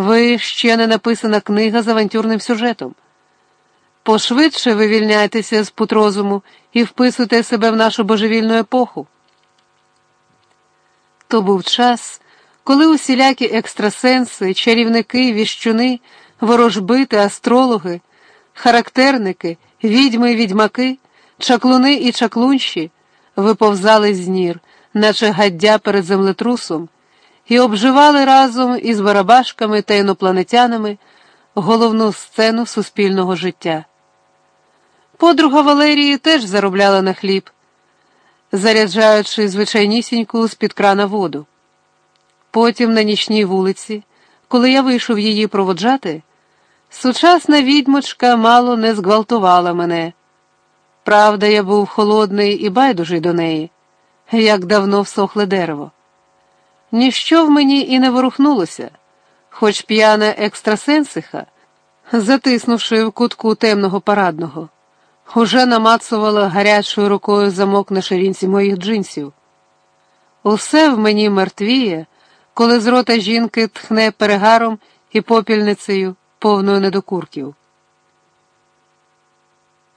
Ви ще не написана книга з авантюрним сюжетом. Пошвидше вивільняйтеся з путрозуму і вписуйте себе в нашу божевільну епоху. То був час, коли усілякі екстрасенси, чарівники, віщуни, ворожбити, астрологи, характерники, відьми і відьмаки, чаклуни і чаклунші виповзали з нір, наче гаддя перед землетрусом, і обживали разом із барабашками та інопланетянами головну сцену суспільного життя. Подруга Валерії теж заробляла на хліб, заряджаючи звичайнісіньку з-під крана воду. Потім на нічній вулиці, коли я вийшов її проводжати, сучасна відьмочка мало не зґвалтувала мене. Правда, я був холодний і байдужий до неї, як давно всохле дерево. Ніщо в мені і не ворухнулося, хоч п'яна екстрасенсиха, затиснувши в кутку темного парадного, уже намацувала гарячою рукою замок на ширинці моїх джинсів. Усе в мені мертвіє, коли з рота жінки тхне перегаром і попільницею, повною недокурків.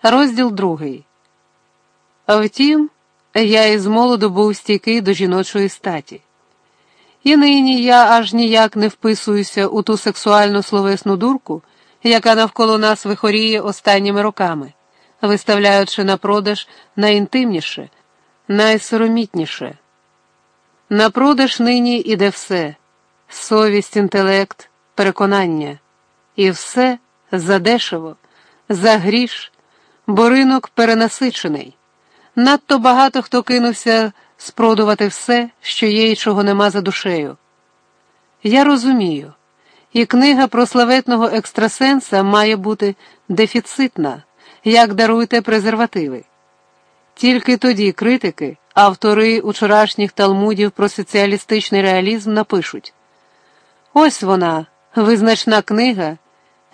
Розділ другий. А втім, я із молоду був стійкий до жіночої статі. І нині я аж ніяк не вписуюся у ту сексуальну словесну дурку, яка навколо нас вихоріє останніми роками, виставляючи на продаж найінтимніше, найсоромітніше. На продаж нині іде все совість, інтелект, переконання, і все задешево, за гріш, бо ринок перенасичений. Надто багато хто кинувся спродувати все, що є і чого нема за душею. Я розумію, і книга про славетного екстрасенса має бути дефіцитна, як даруйте презервативи. Тільки тоді критики, автори учорашніх талмудів про соціалістичний реалізм напишуть ось вона, визначна книга,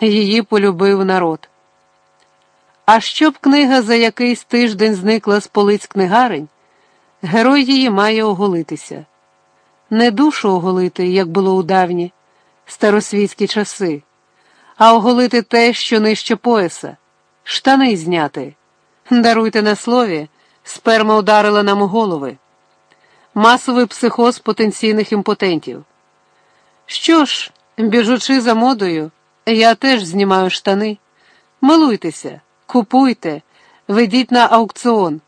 її полюбив народ. А щоб книга за якийсь тиждень зникла з полиць книгарень, герой її має оголитися. Не душу оголити, як було у давні старосвітські часи, а оголити те, що нижче пояса, штани зняти. Даруйте на слові, сперма ударила нам у голови. Масовий психоз потенційних імпотентів. Що ж, біжучи за модою, я теж знімаю штани. Милуйтеся. Купуйте, ведіть на аукціон.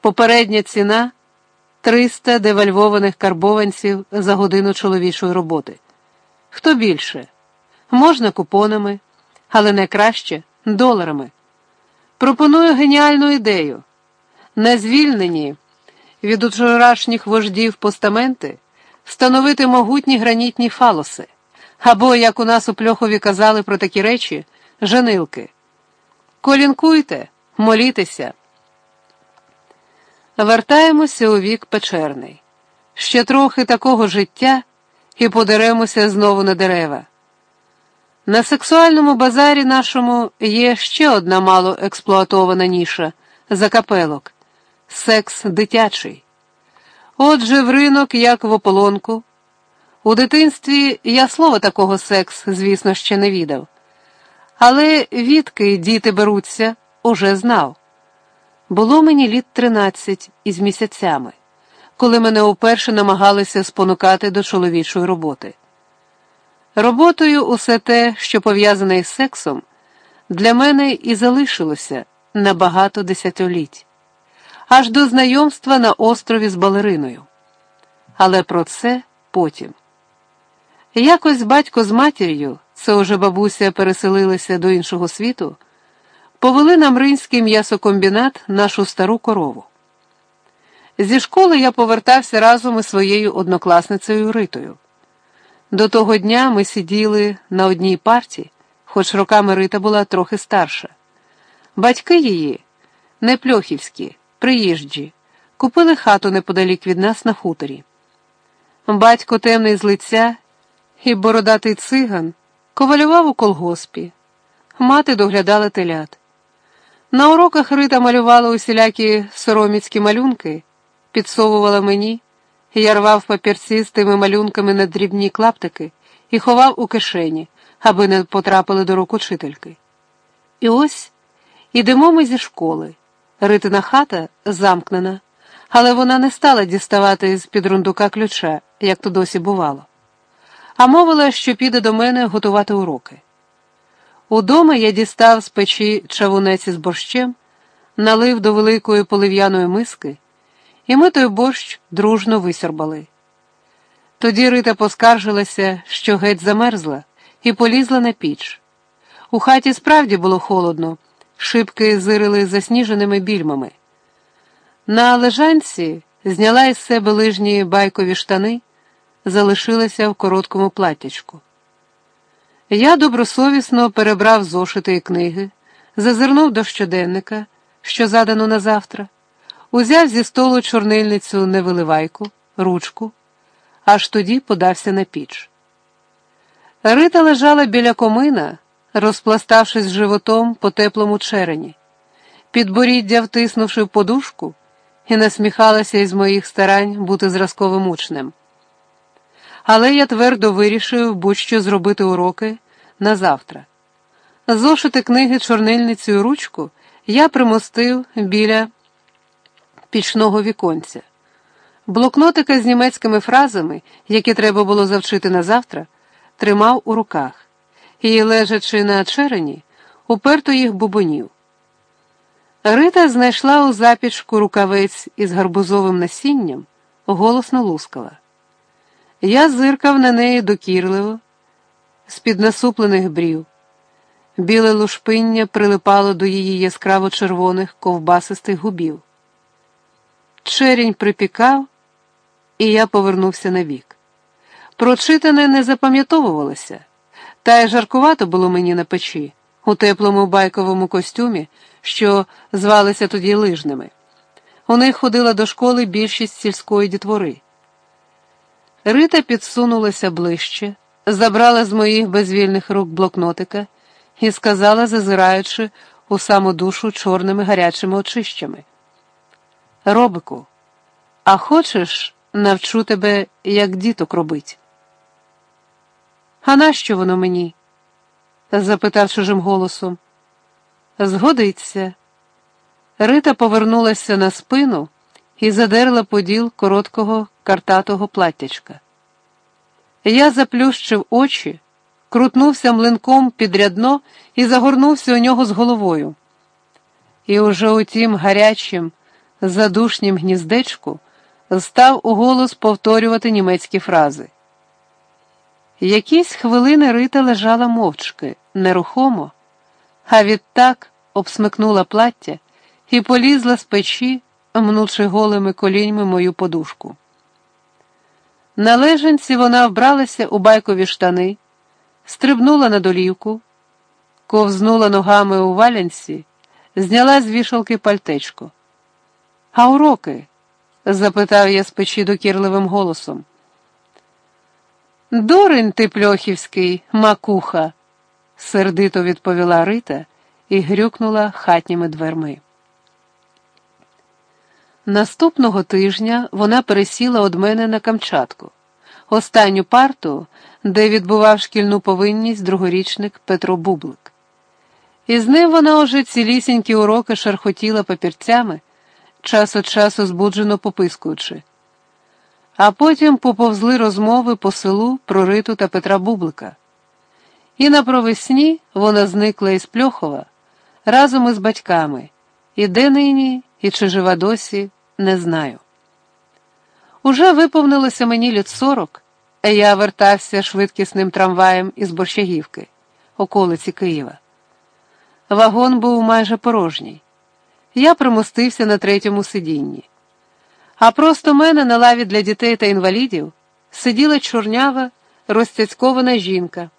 Попередня ціна 300 девальвованих карбованців за годину чоловічої роботи. Хто більше? Можна купонами, але найкраще доларами. Пропоную геніальну ідею. На звільнені від учорашніх вождів постаменти встановити могутні гранітні фалоси, або, як у нас у Пльохові казали про такі речі, женилки. Колінкуйте, молітеся. Вертаємося у вік печерний. Ще трохи такого життя і подеремося знову на дерева. На сексуальному базарі нашому є ще одна мало експлуатована ніша закапелок секс дитячий. Отже, в ринок, як в ополонку. У дитинстві я слова такого секс, звісно, ще не відав. Але відки діти беруться, уже знав. Було мені літ тринадцять із місяцями, коли мене уперше намагалися спонукати до чоловічої роботи. Роботою усе те, що пов'язане із сексом, для мене і залишилося на багато десятиліть, аж до знайомства на острові з балериною. Але про це потім. Якось батько з матір'ю це уже бабуся переселилася до іншого світу, повели на Мринський м'ясокомбінат нашу стару корову. Зі школи я повертався разом із своєю однокласницею Ритою. До того дня ми сиділи на одній парті, хоч роками Рита була трохи старша. Батьки її, непльохівські, приїжджі, купили хату неподалік від нас на хуторі. Батько темний з лиця і бородатий циган ковалював у колгоспі, мати доглядала телят. На уроках Рита малювала усілякі сороміцькі малюнки, підсовувала мені, я рвав папірці з тими малюнками на дрібні клаптики і ховав у кишені, аби не потрапили до рук учительки. І ось ідемо ми зі школи. Ритина хата замкнена, але вона не стала діставати з під рундука ключа, як то досі бувало, а мовила, що піде до мене готувати уроки. Удома я дістав з печі чавунець із борщем, налив до великої полив'яної миски, і ми той борщ дружно висорбали. Тоді Рита поскаржилася, що геть замерзла, і полізла на піч. У хаті справді було холодно, шибки зирили засніженими більмами. На лежанці зняла із себе лижні байкові штани, залишилася в короткому платтячку. Я добросовісно перебрав зошити книги, зазирнув до щоденника, що задано на завтра, узяв зі столу чорнильницю невиливайку, ручку, аж тоді подався на піч. Рита лежала біля комина, розпластавшись животом по теплому черені, підборіддя втиснувши в подушку, і насміхалася із моїх старань бути зразковим учнем. Але я твердо вирішив будь-що зробити уроки на завтра. Зошити книги чорнильницю і ручку я примостив біля пічного віконця. Блокнотика з німецькими фразами, які треба було завчити на завтра, тримав у руках і, лежачи на черені, уперто їх бубонів. Рита знайшла у запічку рукавець із гарбузовим насінням, голосно лускала. Я зиркав на неї докірливо, з-під насуплених брів. Біле лушпиння прилипало до її яскраво червоних ковбасистих губів. Черінь припікав, і я повернувся на вік. Прочитане не запам'ятовувалося, та й жаркувато було мені на печі, у теплому байковому костюмі, що звалися тоді лижними. У них ходила до школи більшість сільської дітвори. Рита підсунулася ближче, забрала з моїх безвільних рук блокнотика і сказала, зазираючи у саму душу чорними гарячими очищами. Робику, а хочеш, навчу тебе, як діток робить? А нащо воно мені? запитав чужим голосом. Згодиться. Рита повернулася на спину і задерла поділ короткого картатого платтячка. Я заплющив очі, крутнувся млинком під рядно і загорнувся у нього з головою. І уже у тім гарячим, задушнім гніздечку став у голос повторювати німецькі фрази. Якісь хвилини Рита лежала мовчки, нерухомо, а відтак обсмикнула плаття і полізла з печі, мнучи голими коліньми мою подушку. На лежанці вона вбралася у байкові штани, стрибнула на долівку, ковзнула ногами у валянці, зняла з вішалки пальтечко. А уроки? запитав я з печі докірливим голосом. Дурень ти Пльохівський, макуха, сердито відповіла Рита і грюкнула хатніми дверми. Наступного тижня вона пересіла од мене на Камчатку, останню парту, де відбував шкільну повинність другорічник Петро Бублик. І з ним вона уже цілісінькі уроки шархотіла папірцями, час від часу збуджено попискуючи. А потім поповзли розмови по селу про Риту та Петра Бублика. І на провесні вона зникла із Пльохова разом із батьками, і де нині, і чи жива досі не знаю. Уже виповнилося мені літ сорок, а я вертався швидкісним трамваєм із Борщагівки, околиці Києва. Вагон був майже порожній. Я примостився на третьому сидінні. А просто мене на лаві для дітей та інвалідів сиділа чорнява, розцяцькована жінка,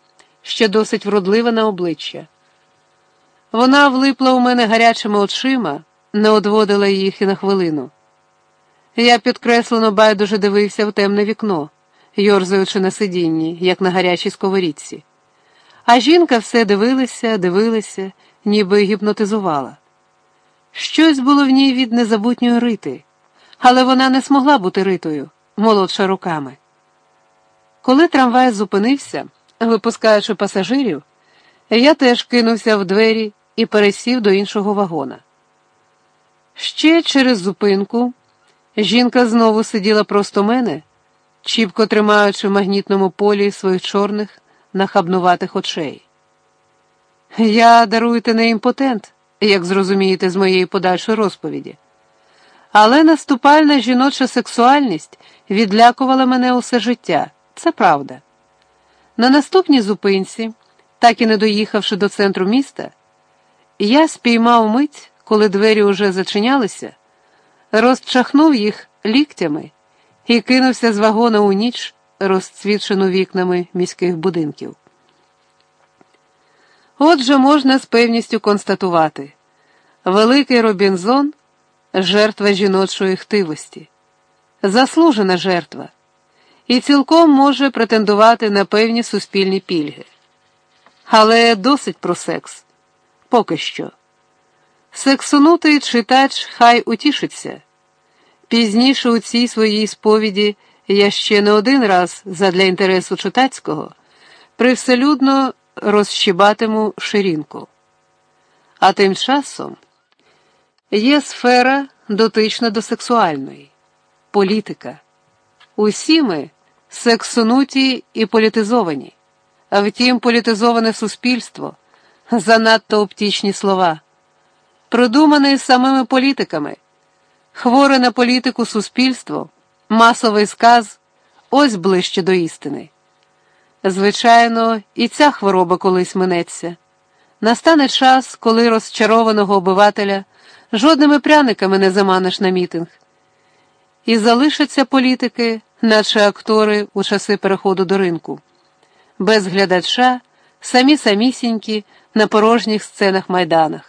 ще досить вродлива на обличчя. Вона влипла у мене гарячими очима, не одводила їх і на хвилину. Я підкреслено байдуже дивився в темне вікно, йорзаючи на сидінні, як на гарячій сковорідці. А жінка все дивилася, дивилася, ніби гіпнотизувала. Щось було в ній від незабутньої рити, але вона не змогла бути ритою, молодша руками. Коли трамвай зупинився, випускаючи пасажирів, я теж кинувся в двері і пересів до іншого вагона. Ще через зупинку жінка знову сиділа просто мене, чіпко тримаючи в магнітному полі своїх чорних, нахабнуватих очей. Я даруйте не імпотент, як зрозумієте з моєї подальшої розповіді. Але наступальна жіноча сексуальність відлякувала мене усе життя, це правда. На наступній зупинці, так і не доїхавши до центру міста, я спіймав мить, коли двері уже зачинялися, розчахнув їх ліктями і кинувся з вагона у ніч, розцвічену вікнами міських будинків. Отже, можна з певністю констатувати, великий Робінзон жертва жіночої хтивості, заслужена жертва, і цілком може претендувати на певні суспільні пільги. Але досить про секс поки що. Сексонутий читач хай утішиться. Пізніше у цій своїй сповіді я ще не один раз задля інтересу читацького привселюдно розщібатиму ширинку. А тим часом є сфера дотична до сексуальної, політика. Усі ми сексонуті і політизовані, а втім, політизоване суспільство занадто оптічні слова, продуманий самими політиками, хворе на політику суспільство, масовий сказ ось ближче до істини. Звичайно, і ця хвороба колись минеться. Настане час, коли розчарованого обивателя жодними пряниками не заманиш на мітинг. І залишаться політики, наче актори у часи переходу до ринку, без глядача, самі самісінькі на порожніх сценах майданах.